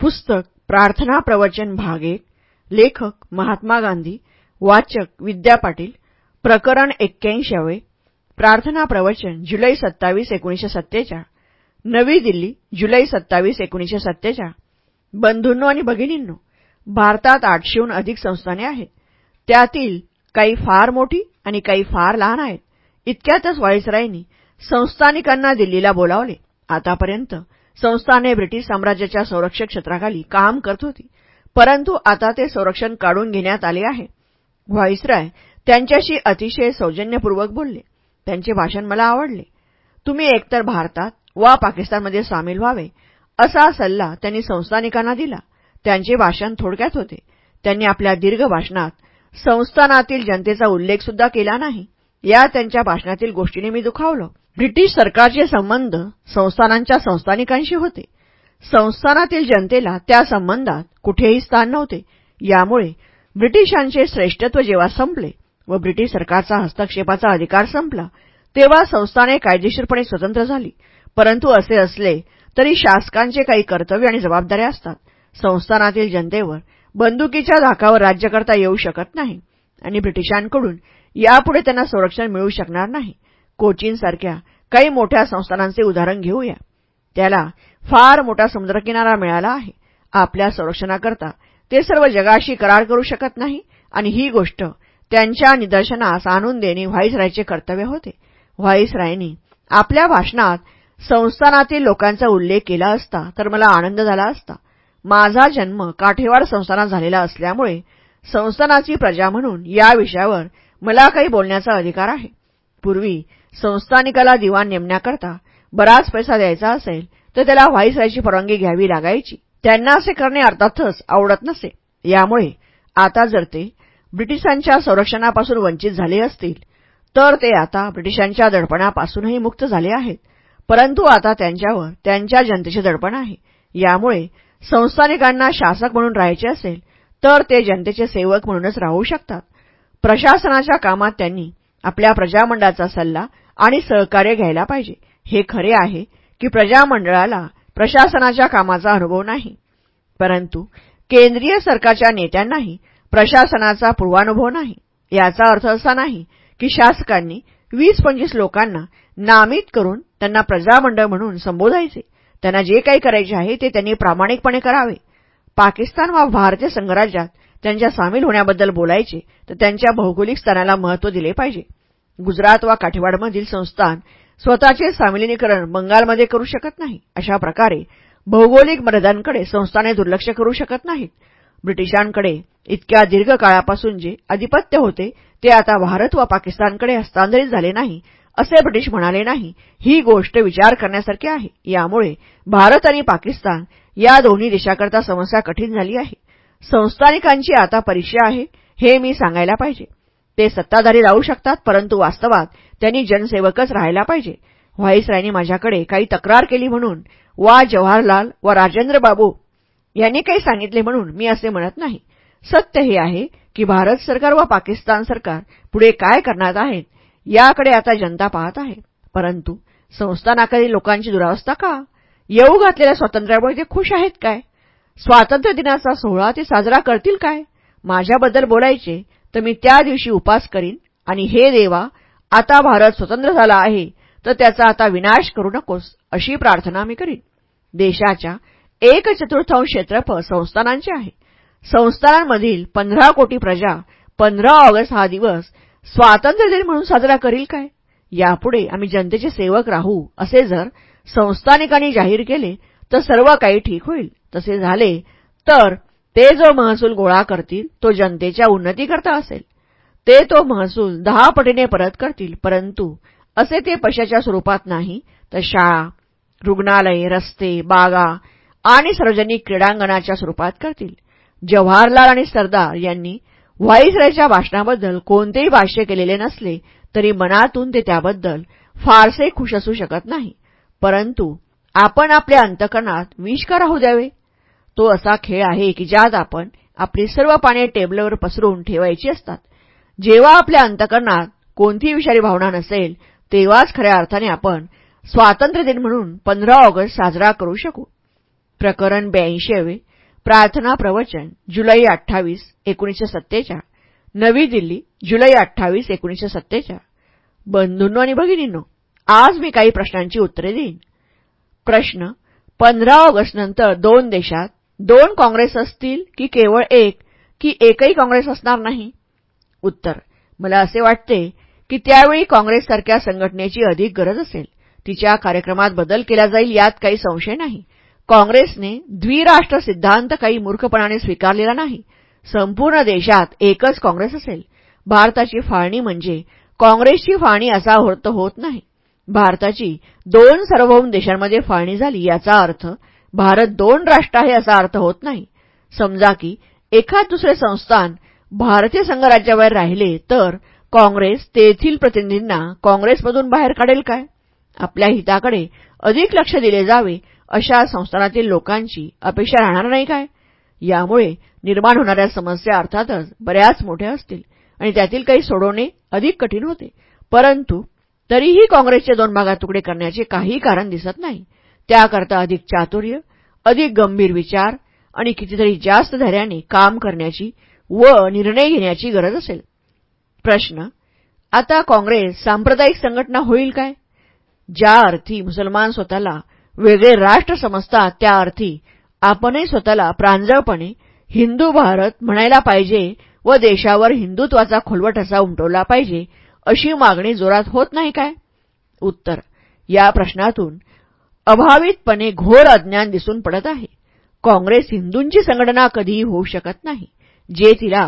पुस्तक प्रार्थना प्रवचन भाग एक लेखक महात्मा गांधी वाचक विद्या पाटील प्रकरण एक्क्याऐंशावे प्रार्थना प्रवचन जुलै सत्तावीस एकोणीशे सत्तेचाळ नवी दिल्ली जुलै सत्तावीस एकोणीशे सत्तेचाळ बंधूंनो आणि भगिनींनो भारतात आठशेहून अधिक संस्थाने आहेत. त्यातील काही फार मोठी आणि काही फार लहान आहेत. इतक्यातच व्हाईसरायनी संस्थानिकांना दिल्लीला बोलावले. आतापर्यंत संस्थाने ब्रिटिश साम्राज्याच्या संरक्षक क्षेत्राखाली काम करत होती. परंतु आता ते संरक्षण काढून घेण्यात आले आहे. व्हाईसराय त्यांच्याशी अतिशय सौजन्यपूर्वक बोलले. त्यांचे भाषण मला आवडले. तुम्ही एकतर भारतात वा पाकिस्तानमध्ये सामील व्हावे असा सल्ला त्यांनी संस्थानिकांना दिला. त्यांचे भाषण थोडक्यात होते. त्यांनी आपल्या दीर्घ भाषणात संस्थानातील जनतेचा उल्लेख सुद्धा केला नाही. या त्यांच्या भाषणातील गोष्टीने मी दुखावलो. ब्रिटिश सरकारचे संबंध संस्थानांच्या संस्थानिकांशी होते. संस्थानातील जनतेला त्या संबंधात कुठेही स्थान नव्हते. यामुळे ब्रिटिशांचे श्रेष्ठत्व जेव्हा संपले व ब्रिटिश सरकारचा हस्तक्षेपाचा अधिकार संपला तेव्हा संस्थाने कायदेशीरपणे स्वतंत्र झाली. परंतु असे असले तरी शासकांचे काही कर्तव्य आणि जबाबदाऱ्या असतात. संस्थानातील जनतेवर बंदुकीच्या धाकावर राज्य करता येऊ शकत नाही आणि ब्रिटिशांकडून यापुढे त्यांना संरक्षण मिळू शकणार नाही. कोचीनसारख्या काही मोठ्या संस्थानांचे उदाहरण घेऊया. त्याला फार मोठा समुद्रकिनारा मिळाला आहे. आपल्या संरक्षणाकरता ते सर्व जगाशी करार करू शकत नाही आणि ही गोष्ट त्यांच्या निदर्शनास आणून देणे व्हाईसरायचे कर्तव्य होते. व्हाईसरायनी आपल्या भाषणात संस्थानातील लोकांचा उल्लेख केला असता तर मला आनंद झाला असता. माझा जन्म काठेवाड संस्थानात झालेला असल्यामुळे संस्थानाची प्रजा म्हणून या विषयावर मला काही बोलण्याचा अधिकार आहे. पूर्वी संस्थानिकाला दिवाण नेमण्याकरता बराच पैसा द्यायचा असेल तर त्याला व्हाईसरायची परवानगी घ्यावी लागायची. त्यांना असे करणे अर्थातच आवडत नसे. यामुळे आता जर ते ब्रिटिशांच्या संरक्षणापासून वंचित झाले असतील तर ते आता ब्रिटिशांच्या दडपणापासूनही मुक्त झाले आहेत. परंतु आता त्यांच्यावर त्यांच्या जनतेचे दडपण आहे. यामुळे संस्थानिकांना शासक म्हणून राहायचे असेल तर ते जनतेचे सेवक म्हणूनच राहू शकतात. प्रशासनाच्या कामात त्यांनी आपल्या प्रजामंडळाचा सल्ला आणि सहकार्य घ्यायला पाहिजे. हे खरे आहे की प्रजामंडळाला प्रशासनाच्या कामाचा अनुभव नाही. परंतु केंद्रीय सरकारच्या नेत्यांनाही प्रशासनाचा पूर्वानुभव नाही. याचा अर्थ असा नाही की शासकांनी वीस पंचवीस लोकांना नामित करून त्यांना प्रजामंडळ म्हणून संबोधायचे. त्यांना जे काही करायचे आहे ते त्यांनी प्रामाणिकपणे करावे. पाकिस्तान वा भारतीय संघराज्यात त्यांच्या सामील होण्याबद्दल बोलायचे तर त्यांच्या भौगोलिक स्थानाला महत्त्व दिले पाहिजे. गुजरात वा काठीवाडमधील संस्थान स्वतःचे सामिलीनीकरण बंगालमध्ये करू शकत नाही. अशा प्रकारे भौगोलिक मर्यादांकडे संस्थाने दुर्लक्ष करू शकत नाहीत. ब्रिटिशांकडे इतक्या दीर्घकाळापासून जे आधिपत्य होते ते आता भारत व पाकिस्तानकडे हस्तांतरित झाले नाही असे ब्रिटिश म्हणाले नाही. ही गोष्ट विचार करण्यासारखी आहे. यामुळे भारत आणि पाकिस्तान या दोन्ही देशाकरता समस्या कठीण झाली आहे. संस्थानिकांची आता परीक्षा आहे हे मी सांगायला पाहिजे. ते सत्ताधारी राहू शकतात परंतु वास्तवात त्यांनी जनसेवकच राहायला पाहिजे. व्हाईसरायनी माझ्याकडे काही तक्रार केली म्हणून वा जवाहरलाल व राजेंद्र बाबू यांनी काही सांगितले म्हणून मी असे म्हणत नाही. सत्य हे आहे की भारत सरकार व पाकिस्तान सरकार पुढे काय करणार आहेत याकडे आता जनता पाहत आहे. परंतु संस्थानाकडील लोकांची दुरावस्था का? येऊ घातलेल्या स्वातंत्र्यामुळे ते खुश आहेत काय? स्वातंत्र्य दिनाचा सोहळा ते साजरा करतील काय? माझ्याबद्दल बोलायचे तर मी त्या दिवशी उपास करीन. आणि हे देवा आता भारत स्वतंत्र झाला आहे तर त्याचा आता विनाश करू नकोस अशी प्रार्थना मी करीन. देशाच्या एक चतुर्थांश क्षेत्रफळ संस्थानांचे आहे. संस्थानांमधील पंधरा कोटी प्रजा पंधरा ऑगस्ट हा दिवस स्वातंत्र्य दिन म्हणून साजरा करील काय? यापुढे आम्ही जनतेचे सेवक राहू असे जर संस्थानिकांनी जाहीर केले तर सर्व काही ठीक होईल. तसे झाले तर ते जो महसूल गोळा करतील तो जनतेच्या उन्नतीकरता असेल. ते तो महसूल दहा पटीने परत करतील परंतु असे ते पैशाच्या स्वरूपात नाही तर शाळा रुग्णालय रस्ते बागा आणि सार्वजनिक क्रीडांगणाच्या स्वरूपात करतील. जवाहरलाल आणि सरदार यांनी व्हाईसरायच्या भाषणाबद्दल कोणतेही भाष्य केलेले नसले तरी मनातून ते त्याबद्दल फारसे खुश असू शकत नाही. परंतु आपण आपल्या अंतकरणात विष का राहू द्यावे? तो असा खेळ आहे की ज्यात आपण आपली सर्व पाने टेबलवर पसरून ठेवायची असतात. जेव्हा आपल्या अंतकरणात कोणतीही विषारी भावना नसेल तेव्हाच खऱ्या अर्थाने आपण स्वातंत्र्य दिन म्हणून पंधरा ऑगस्ट साजरा करू शकू. प्रकरण ब्याऐंशीवे प्रार्थना प्रवचन जुलै अठ्ठावीस एकोणीसशे सत्तेचाळ. नवी दिल्ली जुलै अठ्ठावीस एकोणीसशे सत्तेचाळ. बंधूंनो आणि भगिनींनो आज मी काही प्रश्नांची उत्तरे देईन. प्रश्न पंधरा ऑगस्टनंतर दोन देशात दोन काँग्रेस असतील की केवळ एक की एकही काँग्रेस असणार नाही? उत्तर मला असे वाटते की त्यावेळी काँग्रेससारख्या संघटनेची अधिक गरज असेल. तिच्या कार्यक्रमात बदल केला जाईल यात काही संशय नाही. काँग्रेसने द्विराष्ट्र सिद्धांत काही मूर्खपणाने स्वीकारलेला नाही. संपूर्ण देशात एकच काँग्रेस असेल. भारताची फाळणी म्हणजे काँग्रेसची फाळणी असा अर्थ होत नाही. भारताची दोन सार्वभौम देशांमध्ये फाळणी झाली याचा अर्थ भारत दोन राष्ट्र आहे असा अर्थ होत नाही. समजा की एखाद दुसरे संस्थान भारतीय संघराज्याबाहेर राहिले तर काँग्रेस तेथील प्रतिनिधींना काँग्रेसमधून बाहेर काढेल काय? आपल्या हिताकडे अधिक लक्ष दिले जावे अशा संस्थानातील लोकांची अपेक्षा राहणार नाही काय? यामुळे निर्माण होणाऱ्या समस्या अर्थातच बऱ्याच मोठ्या असतील आणि त्यातील काही सोडवणे अधिक कठीण होते. परंतु तरीही काँग्रेसचे दोन भागात तुकडे करण्याचे काही कारण दिसत नाही. त्याकरता अधिक चातुर्य अधिक गंभीर विचार आणि कितीतरी जास्त धैर्याने काम करण्याची व निर्णय घेण्याची गरज असेल. प्रश्न आता काँग्रेस सांप्रदायिक संघटना होईल काय? ज्या अर्थी मुसलमान स्वतःला वेगळे राष्ट्र समजतात त्या अर्थी आपणही स्वतःला प्रांजळपणे हिंदू भारत म्हणायला पाहिजे व देशावर हिंदुत्वाचा खोलवट असा उमटवला पाहिजे अशी मागणी जोरात होत नाही काय? उत्तर या प्रश्नातून अभावितपणे घोर अज्ञान दिसून पडत आहे. काँग्रेस हिंदूंची संघटना कधीही होऊ शकत नाही. जे तिला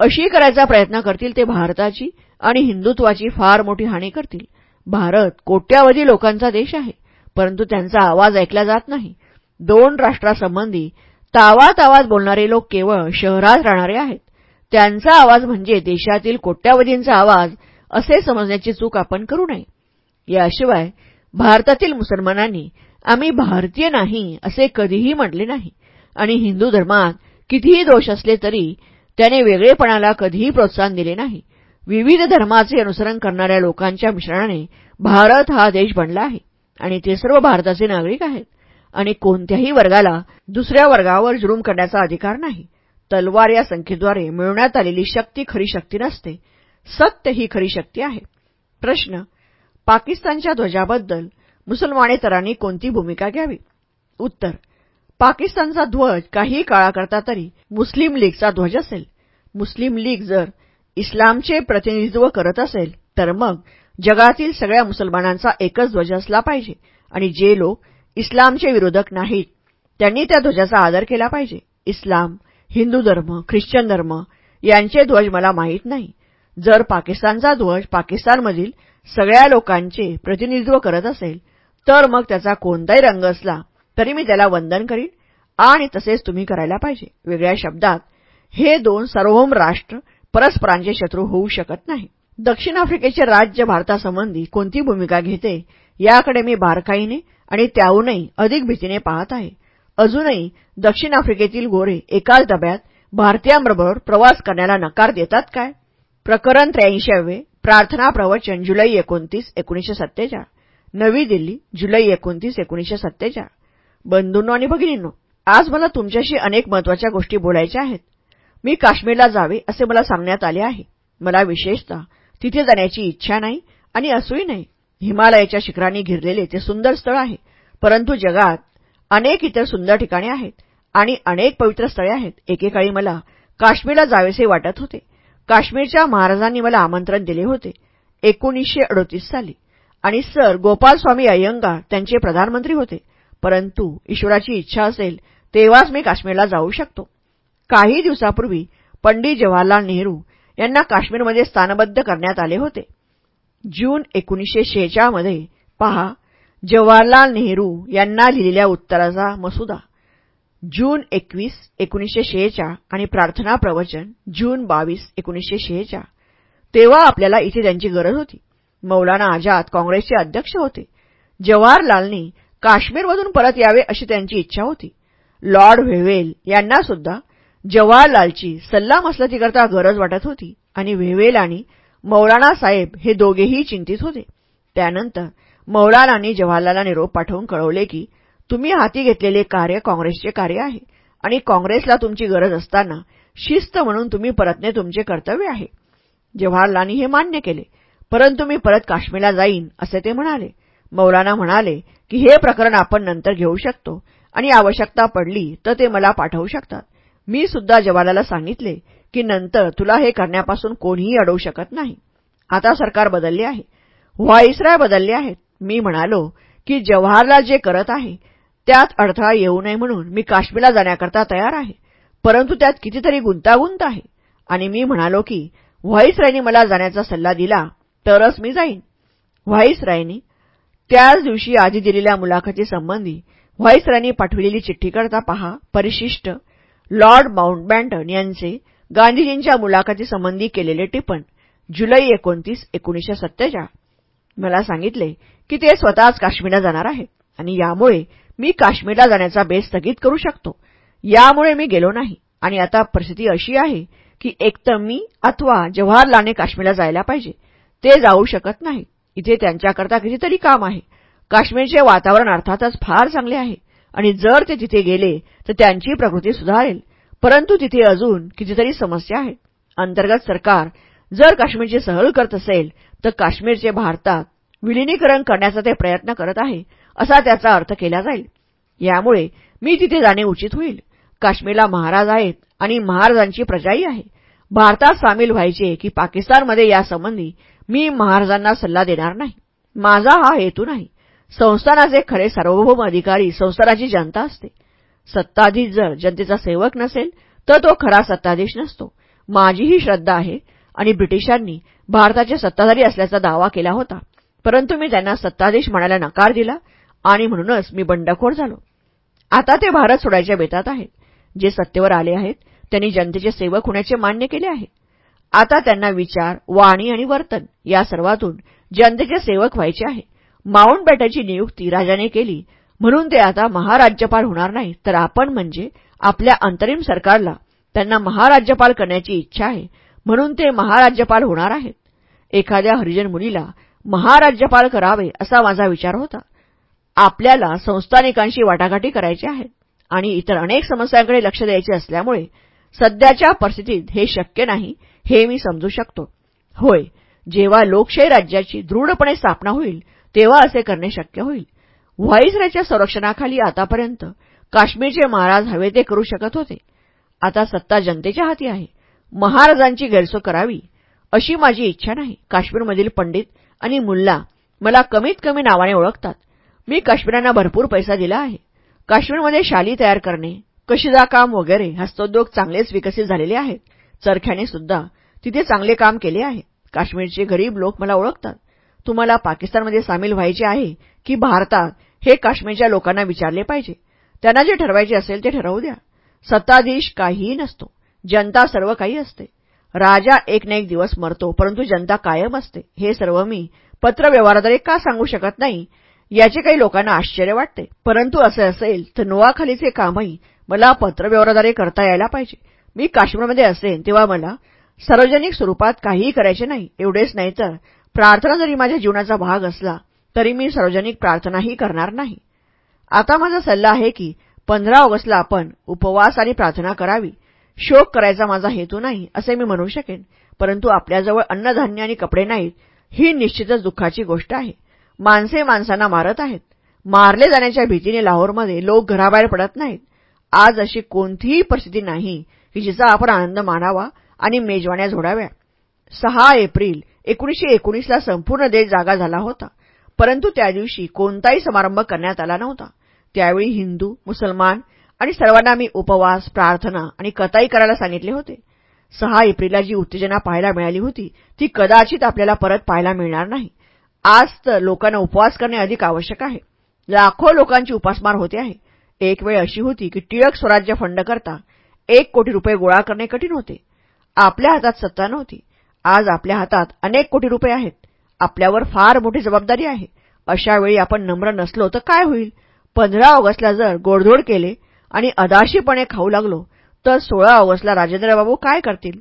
अशी करायचा प्रयत्न करतील ते भारताची आणि हिंदुत्वाची फार मोठी हानी करतील. भारत कोट्यावधी लोकांचा देश आहे परंतु त्यांचा आवाज ऐकला जात नाही. दोन राष्ट्रासंबंधी तावातावात बोलणारे लोक केवळ शहरात राहणारे आहेत. त्यांचा आवाज म्हणजे देशातील कोट्यावधींचा आवाज असे समजण्याची चूक आपण करू नये. याशिवाय भारतातील मुसलमानांनी आम्ही भारतीय नाही असे कधीही म्हटले नाही. आणि हिंदू धर्मात कितीही दोष असले तरी त्याने वेगळेपणाला कधीही प्रोत्साहन दिले नाही. विविध धर्माचे अनुसरण करणाऱ्या लोकांच्या मिश्रणाने भारत हा देश बनला आहे. आणि ते सर्व भारताचे नागरिक आहेत. आणि कोणत्याही वर्गाला दुसऱ्या वर्गावर जुलूम करण्याचा अधिकार नाही. तलवार या संख्येद्वारे मिळवण्यात आलेली शक्ती खरी शक्ती नसते. सत्य ही खरी शक्ती आहे. प्रश्न पाकिस्तानच्या ध्वजाबद्दल मुसलमानेतरांनी कोणती भूमिका घ्यावी? उत्तर पाकिस्तानचा ध्वज काही काळाकरता तरी मुस्लिम लीगचा ध्वज असेल. मुस्लिम लीग जर इस्लामचे प्रतिनिधित्व करत असेल तर मग जगातील सगळ्या मुसलमानांचा एकच ध्वज असला पाहिजे आणि जे लोक इस्लामचे विरोधक नाहीत त्यांनी त्या ध्वजाचा आदर केला पाहिजे. इस्लाम हिंदू धर्म ख्रिश्चन धर्म यांचे ध्वज मला माहीत नाही. जर पाकिस्तानचा ध्वज पाकिस्तानमधील सगळ्या लोकांचे प्रतिनिधित्व करत असेल तर मग त्याचा कोणताही रंग असला तरी मी त्याला वंदन करीन आणि तसेच तुम्ही करायला पाहिजे. वेगळ्या शब्दात हे दोन सार्वभौम राष्ट्र परस्परांचे शत्रू होऊ शकत नाही. दक्षिण आफ्रिकेचे राज्य भारतासंबंधी कोणती भूमिका घेते याकडे मी बारकाईने आणि त्याहूनही अधिक भीतीने पाहत आहे. अजूनही दक्षिण आफ्रिकेतील गोरे एकाच डब्यात भारतीयांबरोबर प्रवास करण्याला नकार देतात काय? प्रकरण त्र्याऐंशावे प्रार्थना प्रवचन जुलै एकोणतीस एकोणीसशे सत्तेचाळ. नवी दिल्ली जुलै एकोणतीस एकोणीसशे सत्तेचाळ. बंधूंनो आणि भगिनींनो आज मला तुमच्याशी अनेक महत्त्वाच्या गोष्टी बोलायच्या आहेत. मी काश्मीरला जावे असे मला सांगण्यात आले आहे. मला विशेषतः तिथे जाण्याची इच्छा नाही आणि असूही नाही. हिमालयाच्या शिखरांनी घिरलेले ते सुंदर स्थळ आहे. परंतु जगात अनेक इतर सुंदर ठिकाणे आहेत आणि अनेक पवित्र स्थळे आहेत. एकेकाळी मला काश्मीरला जावेसे वाटत होते. काश्मीरच्या महाराजांनी मला आमंत्रण दिले होते. एकोणीसशे अडोतीस साली. आणि सर गोपालस्वामी अय्यंगार त्यांचे प्रधानमंत्री होते. परंतु ईश्वराची इच्छा असेल तेव्हाच मी काश्मीरला जाऊ शकतो. काही दिवसापूर्वी पंडित जवाहरलाल नेहरू यांना काश्मीरमध्ये स्थानबद्ध करण्यात आले होते. जून एकोणीसशे शेहेचाळमध्ये पहा जवाहरलाल नेहरू यांना लिहिलेल्या उत्तराचा मसुदा. जून एकवीस एकोणीसशे शेहेचाळ आणि प्रार्थना प्रवचन जून बावीस एकोणीसशे शेहेचाळ. तेव्हा आपल्याला इथे त्यांची गरज होती. मौलाना आझाद काँग्रेसचे अध्यक्ष होते. जवाहरलालनी काश्मीरमधून परत यावे अशी त्यांची इच्छा होती. लॉर्ड व्हेवेल यांना सुद्धा जवाहरलालची सल्लामसलतीकरता गरज वाटत होती आणि व्हेवेल आणि मौलाना साहेब हे दोघेही चिंतित होते. त्यानंतर मौलानांनी जवाहरलालला निरोप पाठवून कळवले की तुम्ही हाती घेतलेले कार्य काँग्रेसचे कार्य आहे. आणि काँग्रेसला तुमची गरज असताना शिस्त म्हणून तुम्ही परतणे तुमचे कर्तव्य आहे. जवाहरलालनी हे मान्य केले. परंतु मी परत काश्मीरला जाईन असे ते म्हणाले. मौलाना म्हणाले की हे प्रकरण आपण नंतर घेऊ शकतो. आणि आवश्यकता पडली तर ते मला पाठवू शकतात. मी सुद्धा जवाहरलाला सांगितले की नंतर तुला हे करण्यापासून कोणीही अडवू शकत नाही. आता सरकार बदलले आहे. व्हाईसराय बदलले आहेत. मी म्हणालो की जवाहरलाल जे करत आहे त्यात अडथळा येऊ नये म्हणून मी काश्मीरला जाण्याकरता तयार आहे. परंतु त्यात कितीतरी गुंतागुंत आहे. आणि मी म्हणालो की व्हाईसरायनी मला जाण्याचा सल्ला दिला तरच मी जाईन. व्हाईसरायनी त्याच दिवशी आधी दिलेल्या मुलाखती संबंधी व्हाईसरायनी पाठविलेली चिठ्ठी करता पहा. परिशिष्ट. लॉर्ड माउंटबॅटन यांचे गांधीजींच्या मुलाखतीसंबंधी केलेले टिप्पण जुलै एकोणतीस एकोणीसशे सत्तेचाळ मला सांगितले की ते स्वतःच काश्मीरला जाणार आहे आणि यामुळे मी काश्मीरला जाण्याचा बेस स्थगित करू शकतो. यामुळे मी गेलो नाही. आणि आता परिस्थिती अशी आहे की एकतर मी अथवा जवाहरलालने काश्मीरला जायला पाहिजे. ते जाऊ शकत नाही. इथे त्यांच्याकरता कितीतरी काम आहे. काश्मीरचे वातावरण अर्थातच फार चांगले आहे. आणि जर ते तिथे गेले तर त्यांची प्रकृती सुधारेल. परंतु तिथे अजून कितीतरी समस्या आहेत. अंतर्गत सरकार जर काश्मीरची सहल करत असेल तर काश्मीरचे भारतात विलिनीकरण करण्याचा ते प्रयत्न करत आहे. असा त्याचा अर्थ केला जाईल. यामुळे मी तिथे जाणे उचित होईल. काश्मीरला महाराज आहेत आणि महाराजांची प्रजाही आहे. भारतात सामील व्हायचे की पाकिस्तानमध्ये यासंबंधी मी महाराजांना सल्ला देणार नाही. माझा हा हेतू नाही. संस्थानाचे खरे सार्वभौम अधिकारी संस्थानाची जनता असते. सत्ताधीश जर जनतेचा सेवक नसेल तर तो खरा सत्ताधीश नसतो. माझीही श्रद्धा आहे आणि ब्रिटिशांनी भारताचे सत्ताधारी असल्याचा दावा केला होता. परंतु मी त्यांना सत्ताधीश म्हणायला नकार दिला. आणि म्हणूनच मी बंडखोर झालो. आता ते भारत सोडायच्या बेतात आहेत. जे सत्तेवर आले आहेत त्यांनी जनतेचे सेवक होण्याचे मान्य केले आहे. आता त्यांना विचार वाणी आणि वर्तन या सर्वातून जनतेचे सेवक व्हायचे आहे. माउंट बॅटरची नियुक्ती राजाने केली म्हणून ते आता महाराज्यपाल होणार नाही. तर आपण म्हणजे आपल्या अंतरिम सरकारला त्यांना महाराज्यपाल करण्याची इच्छा आहे म्हणून ते महाराज्यपाल होणार आहेत. एखाद्या हरिजन मुलीला महाराज्यपाल करावे असा माझा विचार होता. आपल्याला संस्थानिकांशी वाटाघाटी करायची आहेत आणि इतर अनेक समस्यांकडे लक्ष द्यायचे असल्यामुळे सध्याच्या परिस्थितीत हे शक्य नाही हे मी समजू शकतो. होय जेव्हा लोकशाही राज्याची दृढपणे स्थापना होईल तेव्हा असे करणे शक्य होईल. व्हाईसरायच्या संरक्षणाखाली आतापर्यंत काश्मीरचे महाराज हवे ते करू शकत होते. आता सत्ता जनतेच्या हाती आहे. महाराजांची गैरसोय करावी अशी माझी इच्छा नाही. काश्मीरमधील पंडित आणि मुल्ला मला कमीत कमी नावाने ओळखतात. मी काश्मीरांना भरपूर पैसा दिला आहे. काश्मीरमध्ये शाली तयार करणे कशिदा काम वगैरे हस्तोद्योग चांगलेच विकसित झालेले आहेत. चरख्याने सुद्धा तिथे चांगले काम केले आहे. काश्मीरचे गरीब लोक मला ओळखतात. तुम्हाला पाकिस्तानमध्ये सामील व्हायचे आहे की भारतात हे काश्मीरच्या लोकांना विचारले पाहिजे. त्यांना जे ठरवायचे असेल ते ठरवू द्या. सत्ताधीश काहीही नसतो. जनता सर्व काही असते. राजा एक ना एक दिवस मरतो परंतु जनता कायम असते. हे सर्व मी पत्रव्यवहाराद्वारे का सांगू शकत नाही? याचे काही लोकांना आश्चर्य वाटते. परंतु असे असेल तर नोवाखालीचे कामही मला पत्रव्यवहाराद्वारे करता यायला पाहिजे. मी काश्मीरमध्ये असेन तेव्हा मला सार्वजनिक स्वरूपात काहीही करायचे नाही एवढेच नाही तर प्रार्थना जरी माझ्या जीवनाचा भाग असला तरी मी सार्वजनिक प्रार्थनाही करणार नाही. आता माझा सल्ला आहे की पंधरा ऑगस्टला आपण उपवास आणि प्रार्थना करावी. शोक करायचा माझा हेतू नाही असे मी म्हणू शकेन. परंतु आपल्याजवळ अन्नधान्य आणि कपडे नाहीत ही निश्चितच दुःखाची गोष्ट आहे. माणसे माणसांना मारत आहेत. मारले जाण्याच्या भीतीने लाहोरमध्ये लोक घराबाहेर पडत नाहीत. आज अशी कोणतीही परिस्थिती नाही की जिचा आपण आनंद मानावा आणि मेजवान्या जोडाव्या. सहा एप्रिल एकोणीशे एकोणीसला संपूर्ण देश जागा झाला होता. परंतु त्या दिवशी कोणताही समारंभ करण्यात आला नव्हता. त्यावेळी हिंदू मुसलमान आणि सर्वांना मी उपवास प्रार्थना आणि कताई करायला सांगितले होते. सहा एप्रिलला जी उत्तेजना पाहायला मिळाली होती ती कदाचित आपल्याला परत पाहायला मिळणार नाही. आज तर लोकांना उपवास करणे अधिक आवश्यक आहे. लाखो लोकांची उपासमार होते आहे. एक वेळ अशी होती की टिळक स्वराज्य फंड करता एक कोटी रुपये गोळा करणे कठीण होते. आपल्या हातात सत्ता नव्हती. आज आपल्या हातात अनेक कोटी रुपये आहेत. आपल्यावर फार मोठी जबाबदारी आहे. अशा वेळी आपण नम्र नसलो तर काय होईल? पंधरा ऑगस्टला जर गोडधोड केले आणि अदाशीपणे खाऊ लागलो तर सोळा ऑगस्टला राजेंद्रबाबू काय करतील?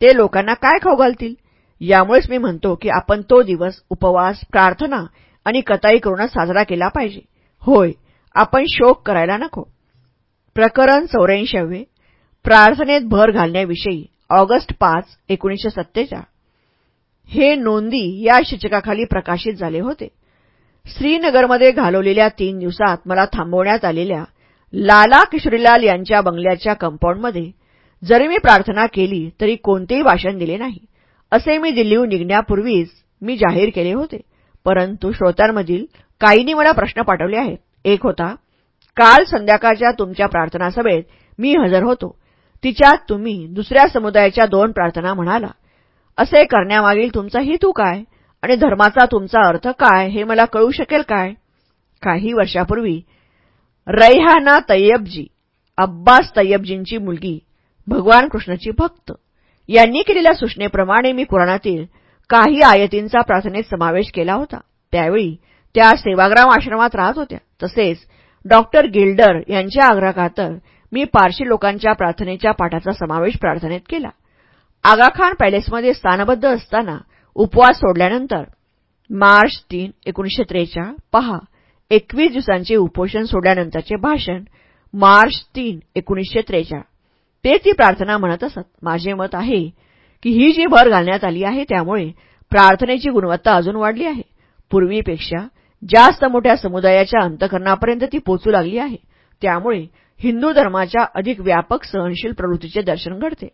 ते लोकांना काय खाऊ घालतील? यामुळेच मी म्हणतो की आपण तो दिवस उपवास प्रार्थना आणि कताई करूनच साजरा केला पाहिजे. होय आपण शोक करायला नको. प्रकरण चौऱ्याऐंशावे. प्रार्थनेत भर घालण्याविषयी ऑगस्ट पाच एकोणीसशे सत्तेचाळ हे नोंदी या शीर्षकाखाली प्रकाशित झाले होते. श्रीनगरमध्ये घालवलेल्या तीन दिवसात मला थांबवण्यात आलेल्या लाला किशोरीलाल यांच्या बंगल्याच्या कंपाऊंडमध्ये जरी मी प्रार्थना केली तरी कोणतेही भाषण दिले नाही. असे मी दिल्लीहून निघण्यापूर्वीच मी जाहीर केले होते. परंतु श्रोत्यांमधील काहींनी मला प्रश्न पाठवले आहेत. एक होता काल संध्याकाळच्या तुमच्या प्रार्थना सभेत मी हजर होतो. तिच्यात तुम्ही दुसऱ्या समुदायाच्या दोन प्रार्थना म्हणाला. असे करण्यामागील तुमचा हेतू काय? आणि धर्माचा तुमचा अर्थ काय? हे मला कळू शकेल काय? काही वर्षापूर्वी रैहाना तय्यबजी अब्बास तय्यबजींची मुलगी भगवान कृष्णाची भक्त यांनी केलेल्या सूचनेप्रमाणे मी कुराणातील काही आयतींचा प्रार्थनेत समावेश केला होता. त्यावेळी त्या सेवाग्राम आश्रमात राहत होत्या. तसेच डॉक्टर गिल्डर यांच्या आग्रहाखातर मी पारशी लोकांच्या प्रार्थनेच्या पाठाचा समावेश प्रार्थनेत केला. आगाखान पॅलेसमध्ये स्थानबद्ध असताना उपवास सोडल्यानंतर मार्च तीन एकोणीसशे त्रेचाळ पहा एकवीस दिवसांचे उपोषण सोडल्यानंतरचे भाषण मार्च तीन एकोणीसशे त्रेचाळ. ते ती प्रार्थना म्हणत असत. माझे मत आहे की ही जी भर घालण्यात आली आहे त्यामुळे प्रार्थनेची गुणवत्ता अजून वाढली आहे. पूर्वीपेक्षा जास्त मोठ्या समुदायाच्या अंतकरणापर्यंत ती पोचू लागली आहे. त्यामुळे हिंदू धर्माच्या अधिक व्यापक सहनशील प्रवृत्तीचे दर्शन घडते.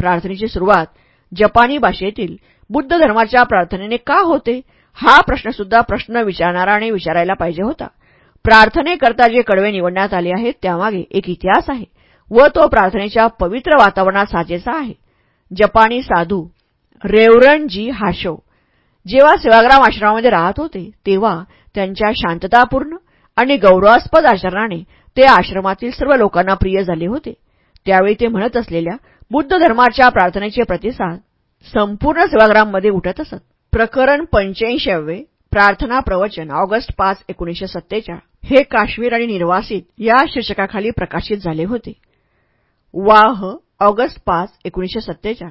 प्रार्थनेची सुरुवात जपानी भाषेतील बुद्ध धर्माच्या प्रार्थनेने का होते हा प्रश्नसुद्धा प्रश्न विचारणाराने विचारायला पाहिजे होता. प्रार्थनेकरता जे कडवे निवडण्यात आले आहेत त्यामागे एक इतिहास आहे. व तो प्रार्थनेच्या पवित्र वातावरणात साजेचा आहे. जपानी साधू रेवरणजी हाशो जेव्हा सेवाग्राम आश्रमामध्ये राहत होते तेव्हा त्यांच्या शांततापूर्ण आणि गौरवास्पद आचरणाने ते आश्रमातील सर्व लोकांना प्रिय झाले होते. त्यावेळी ते म्हणत असलेल्या बुद्ध धर्माच्या प्रार्थनेचे प्रतिसाद संपूर्ण सेवाग्राममध्ये उठत असत. प्रकरण पंच्याऐंशावे प्रार्थना प्रवचन ऑगस्ट पाच एकोणीसशे सत्तेचाळ हे काश्मीर आणि निर्वासित या शीर्षकाखाली प्रकाशित झाले होते. वाह ऑगस्ट पाच एकोणीसशे सत्तेचाळ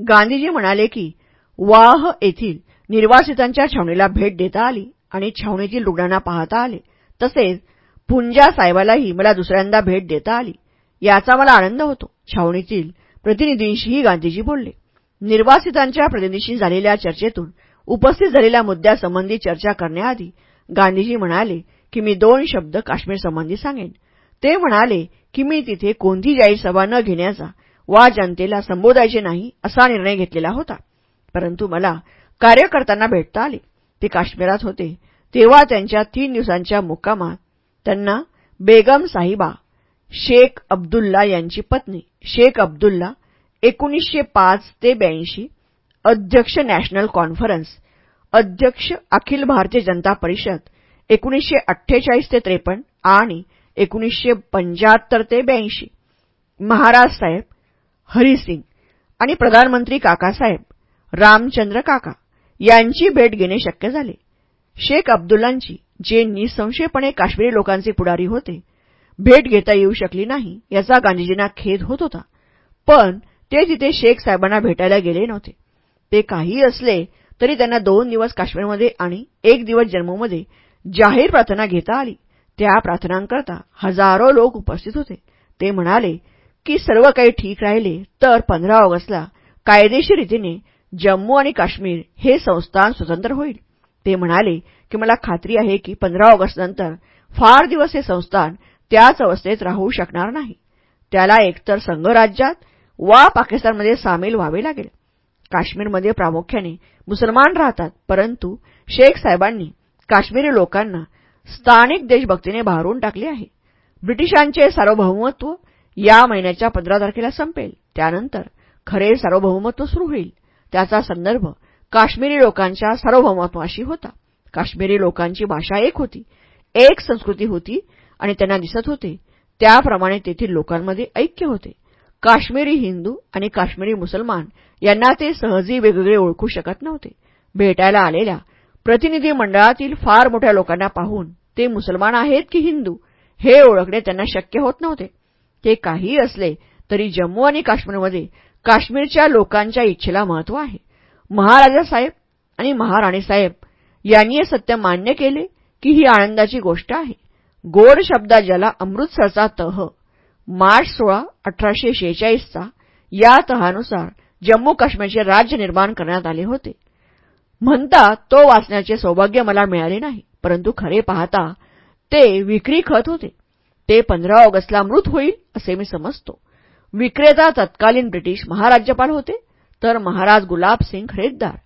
गांधीजी म्हणाले की वाह येथील निर्वासितांच्या छावणीला भेट देता आली आणि छावणीतील रुग्णांना पाहता आले. तसेच पुंजा साहेबालाही मला दुसऱ्यांदा भेट देता आली. याचा मला आनंद होतो. छावणीतील प्रतिनिधींशीही गांधीजी बोलले. निर्वासितांच्या प्रतिनिधीशी झालेल्या चर्चेतून उपस्थित झालेल्या मुद्द्यासंबंधी चर्चा करण्याआधी गांधीजी म्हणाले की मी दोन शब्द काश्मीरसंबंधी सांगेन. ते म्हणाले की मी तिथे कोणती जाहीर सभा न घेण्याचा वा जनतेला संबोधायचे नाही असा निर्णय घेतलेला होता. परंतु मला कार्यकर्त्यांना भेटता आले. ते काश्मीरात होते. तेव्हा त्यांच्या तीन दिवसांच्या मुक्कामात त्यांना बेगम साहिबा शेख अब्दुल्ला यांची पत्नी शेख अब्दुल्ला एकोणीसशे पाच ते ब्याऐंशी अध्यक्ष नॅशनल कॉन्फरन्स अध्यक्ष अखिल भारतीय जनता परिषद एकोणीसशे अठ्ठेचाळीस ते त्रेपन्न आणि एकोणीसशे पंच्याहत्तर ते ब्याऐंशी. महाराज साहेब हरिसिंग आणि प्रधानमंत्री काकासाहेब रामचंद्र काका यांची भेट घेणे शक्य झाले. शेख अब्दुल्लांची जे निसंशयपणे काश्मीरी लोकांचे पुढारी होते भेट घेता येऊ शकली नाही याचा गांधीजींना खेद होत होता. पण ते तिथे शेख साहेबांना भेटायला गेले नव्हते. ते काही असले तरी त्यांना दोन दिवस काश्मीरमध्ये आणि एक दिवस जम्मूमध्ये जाहीर प्रार्थना घेता आली. त्या प्रार्थनांकरता हजारो लोक उपस्थित होते. ते म्हणाले की सर्व काही ठीक राहिले तर पंधरा ऑगस्टला कायदेशीर रीतीने जम्मू आणि काश्मीर हे संस्थान स्वतंत्र होईल. ते म्हणाले की मला खात्री आहे की पंधरा ऑगस्टनंतर फार दिवस हे संस्थान त्याच अवस्थेत राहू शकणार नाही. त्याला एकतर संघराज्यात वा पाकिस्तानमध्ये सामील व्हावे लागेल. काश्मीरमध्ये प्रामुख्याने मुसलमान राहतात परंतु शेख साहेबांनी काश्मीरी लोकांना स्थानिक देशभक्तीने भारून टाकले आहे. ब्रिटिशांचे सार्वभौमत्व या महिन्याच्या पंधरा तारखेला संपेल. त्यानंतर खरे सार्वभौमत्व सुरू होईल. त्याचा संदर्भ काश्मीरी लोकांच्या सार्वभौमत्वाशी होता. काश्मीरी लोकांची भाषा एक होती. एक संस्कृती होती आणि त्यांना दिसत होते. त्याप्रमाणे तेथील लोकांमध्ये ऐक्य होते. काश्मीरी हिंदू आणि काश्मीरी मुसलमान यांना ते सहजी वेगवेगळे ओळखू शकत नव्हते. भेटायला आलेल्या प्रतिनिधी मंडळातील फार मोठ्या लोकांना पाहून ते मुसलमान आहेत की हिंदू हे ओळखणे त्यांना शक्य होत नव्हते. ते काही असले तरी जम्मू आणि काश्मीरमध्ये काश्मीरच्या लोकांच्या इच्छेला महत्त्व आहे. महाराजा साहेब आणि महाराणी साहेब यांनी हे सत्य मान्य केले की ही आनंदाची गोष्ट आहे. गोड शब्दात ज्याला अमृतसरचा तह मार्च सोळा अठराशे शेहेचाळीसचा या तहानुसार जम्मू काश्मीरचे राज्य निर्माण करण्यात आले होते. म्हणता तो वाचण्याचे सौभाग्य मला मिळाले नाही. परंतु खरे पाहता ते विक्री खत होते. ते पंधरा ऑगस्टला मृत होईल असे मी समजतो. विक्रेता तत्कालीन ब्रिटिश महाराज्यपाल होते तर महाराज गुलाब सिंग खरेदार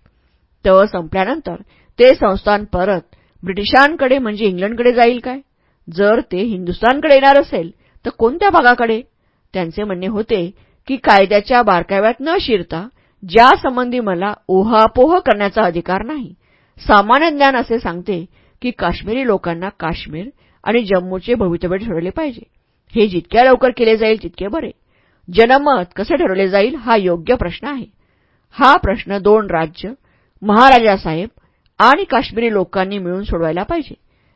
तळ संपल्यानंतर ते संस्थान परत ब्रिटिशांकडे म्हणजे इंग्लंडकडे जाईल काय? जर ते हिंदुस्थानकडे येणार असेल तर कोणत्या भागाकडे? त्यांचे म्हणणे होते की कायद्याच्या बारकाव्यात न शिरता ज्यासंबंधी मला ओहापोह करण्याचा अधिकार नाही सामान्य ज्ञान असे सांगते की काश्मीरी लोकांना काश्मीर आणि जम्मूचे भवितव्य ठरवले पाहिजे. हे जितक्या लवकर केले जाईल तितके बरे. जनमत कसे ठरवले जाईल हा योग्य प्रश्न आहे. हा प्रश्न दोन राज्य महाराजा साहेब आणि काश्मीरी लोकांनी मिळून सोडवायला पाहिजे.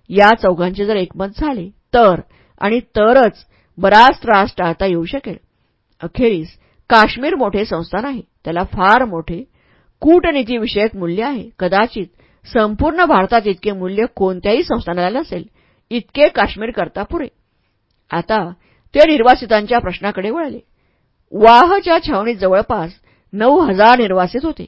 या चौघांचे जर एकमत झाले तर आणि तरच बराच त्रास टाळता येऊ शकेल. अखेरीस काश्मीर मोठे संस्थान आहे. त्याला फार मोठे कूटनीतीविषयक मूल्य आहे. कदाचित संपूर्ण भारतात इतके मूल्य कोणत्याही संस्थानाला नसेल. इतके काश्मीर करता पुरे आता ते निर्वासितांच्या प्रश्नाकडे वळले. वाहच्या छावणीत जवळपास नऊ हजार निर्वासित होते.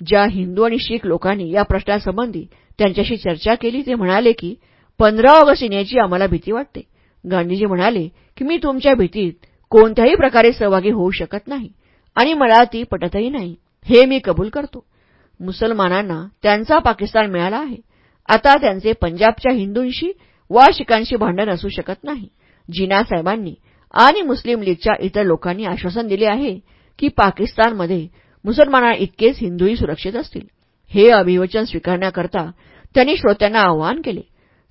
ज्या हिंदू आणि शीख लोकांनी या प्रश्नासंबंधी त्यांच्याशी चर्चा केली ते म्हणाले की पंधरा ऑगस्ट येण्याची आम्हाला भीती वाटते. गांधीजी म्हणाले की मी तुमच्या भीतीत कोणत्याही प्रकारे सहभागी होऊ शकत नाही. आणि मला ती पटतही नाही. हे मी कबूल करतो. मुसलमानांना त्यांचा पाकिस्तान मिळाला आहे. आता त्यांचे पंजाबच्या हिंदूंशी वा शिखांशी भांडण असू शकत नाही. जिना साहेबांनी आणि मुस्लिम लीगच्या इतर लोकांनी आश्वासन दिले आहे की पाकिस्तानमध्ये मुसलमाना इतकेच हिंदूही सुरक्षित असतील. हे अभिवचन स्वीकारण्याकरता त्यांनी श्रोत्यांना आवाहन केले.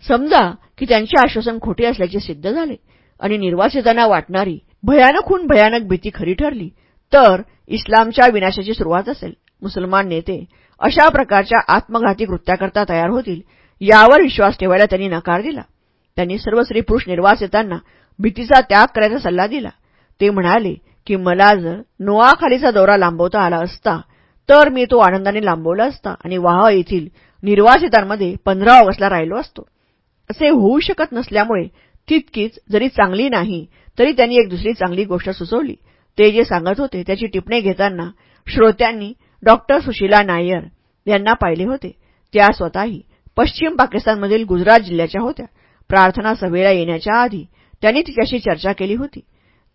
समजा की त्यांचे आश्वासन खोटे असल्याचे सिद्ध झाले आणि निर्वासितांना वाटणारी भयानकहून भयानक भीती खरी ठरली तर इस्लामच्या विनाशाची सुरुवात असेल. मुसलमान नेते अशा प्रकारच्या आत्मघाती कृत्याकरता तयार होतील यावर विश्वास ठेवायला त्यांनी नकार दिला. त्यांनी सर्व स्त्री पुरुष निर्वासितांना भीतीचा त्याग करायचा सल्ला दिला. ते म्हणाले की मला जर नोआखालीचा दौरा लांबवता आला असता तर मी तो आनंदाने लांबवला असता आणि वाह येथील निर्वासितांमध्ये पंधरा ऑगस्टला राहिलो असतो. असे होऊ शकत नसल्यामुळे तितकीच जरी चांगली नाही तरी त्यांनी एक दुसरी चांगली गोष्ट सुचवली. ते जे सांगत होते त्याची टिप्पणी घेताना श्रोत्यांनी डॉक्टर सुशीला नायर यांना पाहिले होते. त्या स्वतःही पश्चिम पाकिस्तानमधील गुजरात जिल्ह्याच्या होत्या. प्रार्थना सभेला येण्याच्या आधी त्यांनी तिच्याशी चर्चा केली होती.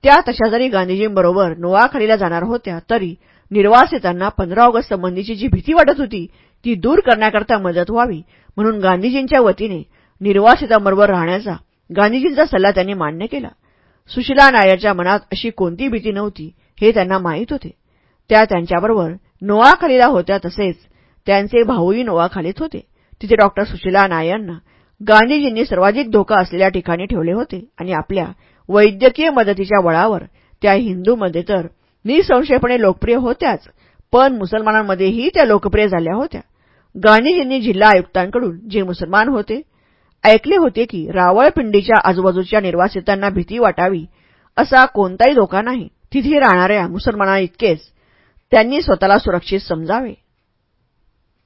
त्या तशा जरी गांधीजींबरोबर नोआखलीला जाणार होत्या तरी निर्वासितांना पंधरा ऑगस्ट संबंधीची जी भीती वाटत होती ती दूर करण्याकरता मदत व्हावी म्हणून गांधीजींच्या वतीने निर्वासितांबरोबर राहण्याचा गांधीजींचा सल्ला त्यांनी मान्य केला. सुशीला नायरच्या मनात अशी कोणती भीती नव्हती हे त्यांना माहीत होते. त्या त्यांच्याबरोबर नोआखालीला होत्या तसेच त्यांचे भाऊही नोआखालीत होते. तिथे डॉक्टर सुशीला नायरना गांधीजींनी सर्वाधिक धोका असलेल्या ठिकाणी ठेवले होते आणि आपल्या वैद्यकीय मदतीच्या बळावर त्या हिंदूमध्ये तर निसंशयपणे लोकप्रिय होत्याच पण मुसलमानांमध्येही त्या लोकप्रिय झाल्या होत्या. गांधीजींनी जिल्हा आयुक्तांकडून जे मुसलमान होते ऐकले होते की रावळपिंडीच्या आजूबाजूच्या निर्वासितांना भीती वाटावी असा कोणताही धोका नाही. तिथे राहणाऱ्या मुसलमानांइतकेच. त्यांनी स्वतःला सुरक्षित समजावे.